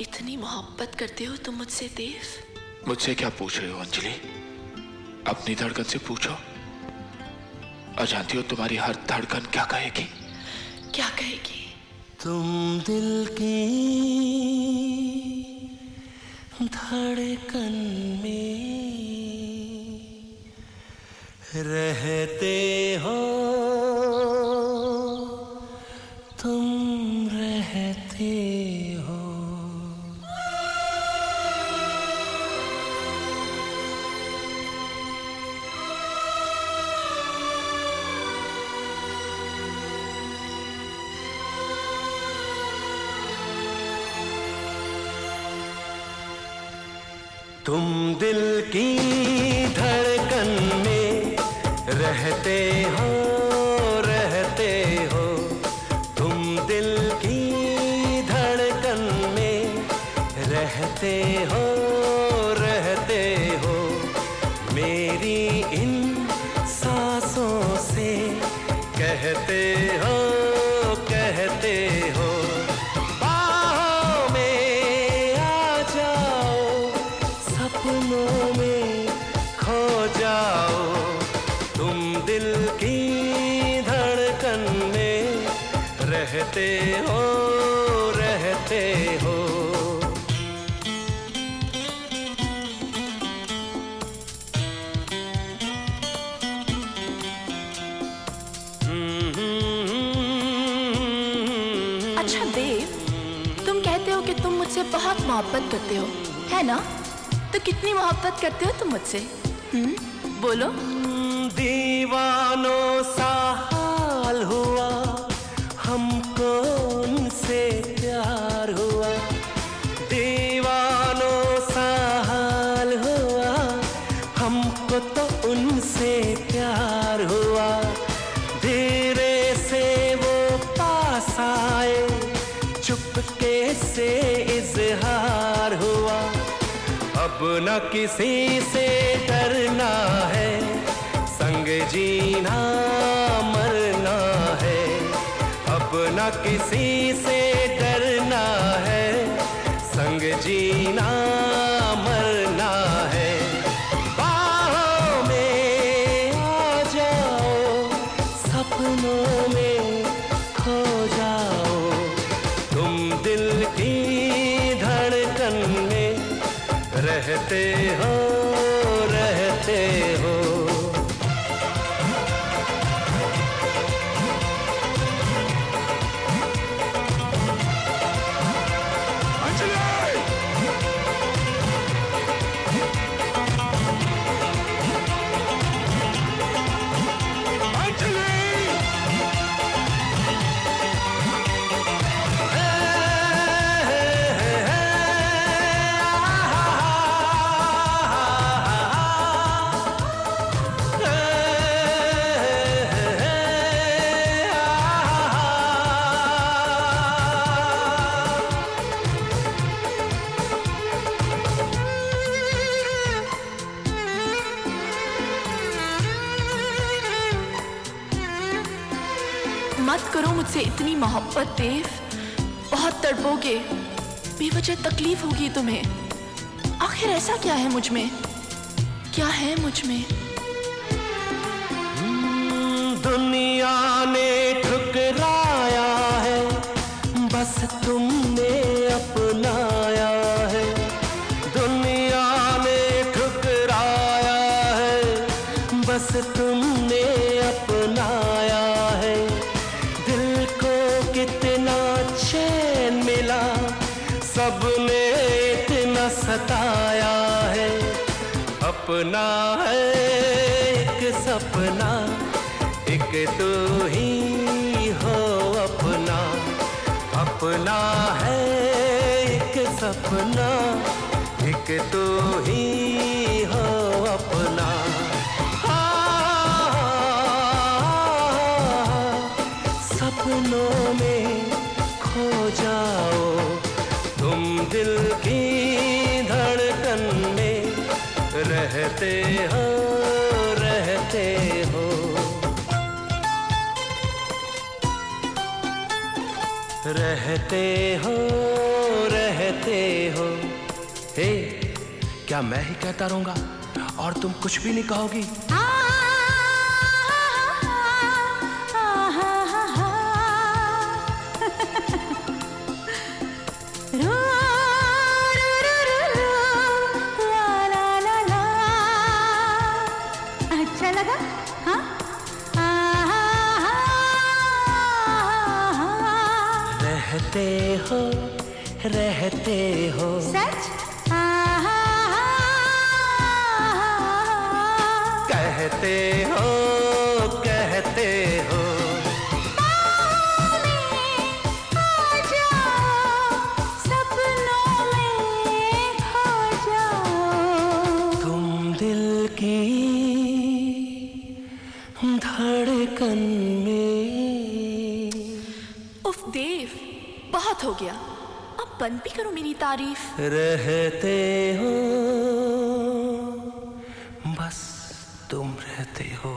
इतनी मोहब्बत करते हो तुम मुझसे देव। मुझसे क्या पूछ रहे हो अंजलि? अपनी धड़कन से पूछो। और जानती हो तुम्हारी हर धड़कन क्या कहेगी? क्या कहेगी? तुम दिल की धड़कन में रहते हो। तुम दिल की धड़कन में रहते हो रहते हो। तुम दिल की धड़कन में रहते हो रहते हो। मेरी इन सांसों से कहते हो सपनों में खो जाओ। तुम दिल की धड़कन में रहते हो रहते हो। अच्छा देव, तुम कहते हो कि तुम मुझसे बहुत मोहब्बत करते हो, है ना? तो कितनी मोहब्बत करते हो तुम मुझसे? हम्म? बोलो। दीवानों सा हाल हुआ, हमको उनसे प्यार हुआ। दीवानों सा हाल हुआ, हमको तो उनसे अब न किसी से डरना है। संग जीना मरना है। अब न किसी से डरना है। संग जीना मरना है। बाहों में आ जाओ, सपनों में रहते हो। मत करो मुझसे इतनी मोहब्बत, देव। बहुत तड़पोगे, बेवजह तकलीफ़ होगी तुम्हें। आखिर ऐसा क्या है मुझमें? क्या है मुझमें? दुनिया ने ठुकराया है, बस तुमने अपनाया है। दुनिया ने ठुकराया है, बस तुमने सबने इतना सताया है। अपना है एक सपना, एक तो ही हो अपना। अपना है एक सपना, एक तो रहते हो रहते हो। रहते हो रहते हो। हे, क्या मैं ही कहता रहूँगा? और तुम कुछ भी नहीं कहोगी। अच्छा रहते हो रहते हो। सच? कहते हो बहुत हो गया। अब बंद भी करो मेरी तारीफ़। रहते हो, बस तुम रहते हो।